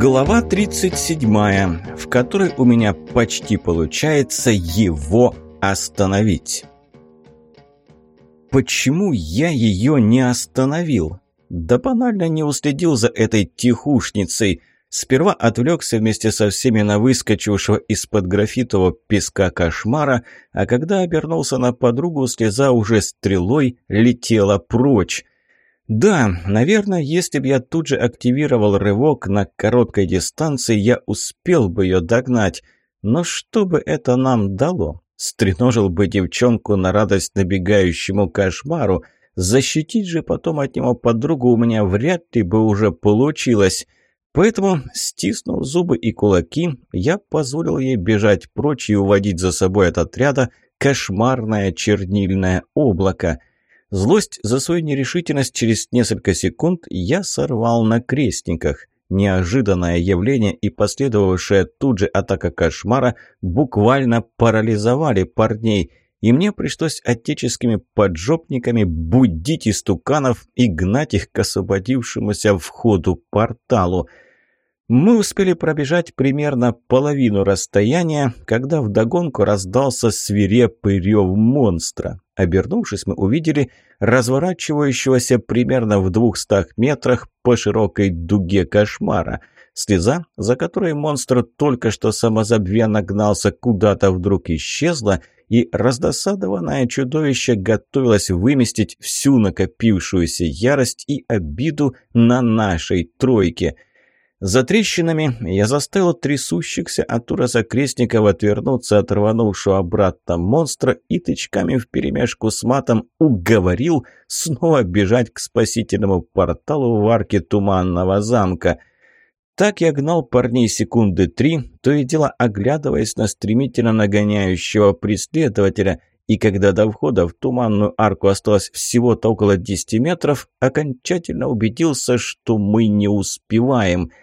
Глава 37, в которой у меня почти получается его остановить. Почему я ее не остановил? Да банально не уследил за этой тихушницей. Сперва отвлекся вместе со всеми на выскочившего из-под графитового песка кошмара, а когда обернулся на подругу, слеза уже стрелой летела прочь. Да, наверное, если бы я тут же активировал рывок на короткой дистанции, я успел бы ее догнать. Но что бы это нам дало? Стреножил бы девчонку на радость набегающему кошмару. Защитить же потом от него подругу у меня вряд ли бы уже получилось. Поэтому, стиснув зубы и кулаки, я позволил ей бежать прочь и уводить за собой от отряда кошмарное чернильное облако – Злость за свою нерешительность через несколько секунд я сорвал на крестниках. Неожиданное явление и последовавшая тут же атака кошмара буквально парализовали парней, и мне пришлось отеческими поджопниками будить истуканов и гнать их к освободившемуся входу порталу – мы успели пробежать примерно половину расстояния, когда вдогонку раздался свирепый рев монстра. Обернувшись, мы увидели разворачивающегося примерно в двухстах метрах по широкой дуге кошмара. Слеза, за которой монстр только что самозабвенно гнался, куда-то вдруг исчезла, и раздосадованное чудовище готовилось выместить всю накопившуюся ярость и обиду на нашей тройке – за трещинами я заставил трясущихся от ужаса крестников отвернуться от рванувшего обратно монстра и тычками вперемешку с матом уговорил снова бежать к спасительному порталу в арке Туманного замка. Так я гнал парней секунды три, то и дело оглядываясь на стремительно нагоняющего преследователя, и когда до входа в туманную арку осталось всего-то около 10 метров, окончательно убедился, что мы не успеваем –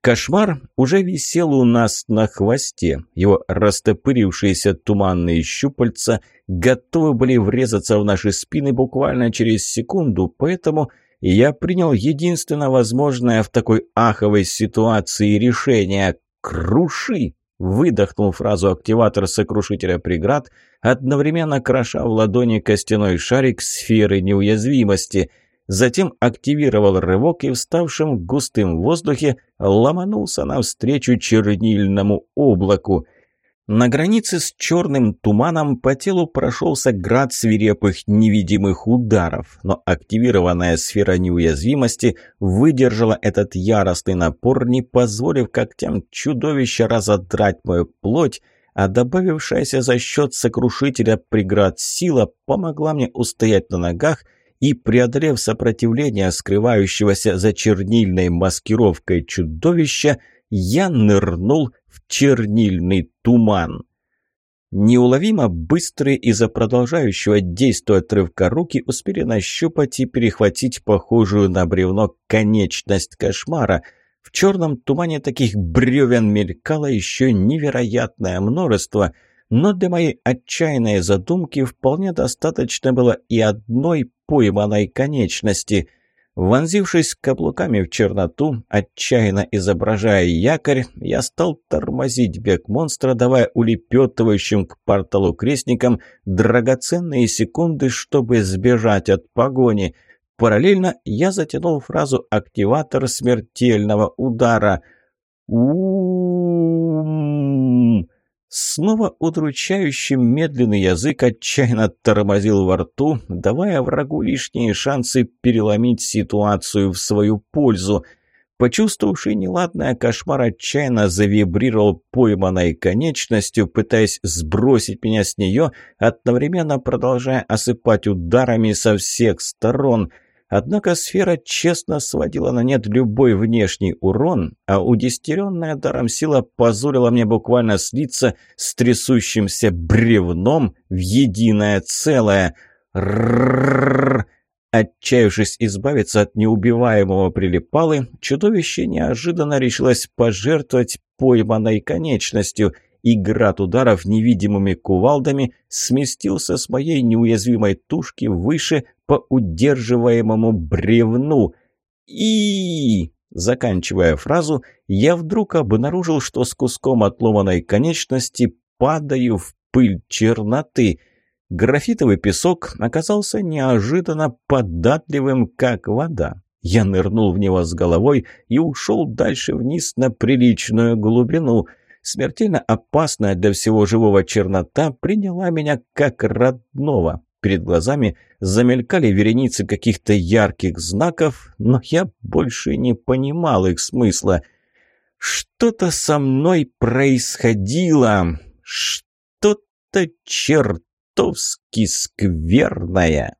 Кошмар уже висел у нас на хвосте. Его растопырившиеся туманные щупальца готовы были врезаться в наши спины буквально через секунду, поэтому я принял единственно возможное в такой аховой ситуации решение «Круши!» Выдохнул фразу активатор сокрушителя преград, одновременно кроша в ладони костяной шарик сферы неуязвимости – затем активировал рывок и, вставшим в густым воздухе, ломанулся навстречу чернильному облаку. На границе с черным туманом по телу прошелся град свирепых невидимых ударов, но активированная сфера неуязвимости выдержала этот яростный напор, не позволив когтям чудовища разодрать мою плоть, а добавившаяся за счет сокрушителя преград сила помогла мне устоять на ногах – и, преодолев сопротивление скрывающегося за чернильной маскировкой чудовища, я нырнул в чернильный туман. Неуловимо быстрые из-за продолжающего действия отрывка руки успели нащупать и перехватить похожую на бревно конечность кошмара. В черном тумане таких бревен мелькало еще невероятное множество – но для моей отчаянной задумки вполне достаточно было и одной пойманной конечности. Вонзившись каблуками в черноту, отчаянно изображая якорь, я стал тормозить бег монстра, давая улепетывающим к порталу крестникам драгоценные секунды, чтобы сбежать от погони. Параллельно я затянул фразу «активатор смертельного удара». у Снова удручающий медленный язык отчаянно тормозил во рту, давая врагу лишние шансы переломить ситуацию в свою пользу. Почувствовавший неладное, кошмар отчаянно завибрировал пойманной конечностью, пытаясь сбросить меня с нее, одновременно продолжая осыпать ударами со всех сторон – Однако сфера честно сводила на нет любой внешний урон, а удестеренная даром сила позволила мне буквально слиться с трясущимся бревном в единое целое. Рррррр! Отчаявшись избавиться от неубиваемого прилипалы, чудовище неожиданно решилось пожертвовать пойманной конечностью – и град ударов невидимыми кувалдами сместился с моей неуязвимой тушки выше по удерживаемому бревну. И Заканчивая фразу, я вдруг обнаружил, что с куском отломанной конечности падаю в пыль черноты. Графитовый песок оказался неожиданно податливым, как вода. Я нырнул в него с головой и ушел дальше вниз на приличную глубину. Смертельно опасная для всего живого чернота приняла меня как родного. Перед глазами замелькали вереницы каких-то ярких знаков, но я больше не понимал их смысла. Что-то со мной происходило, что-то чертовски скверное.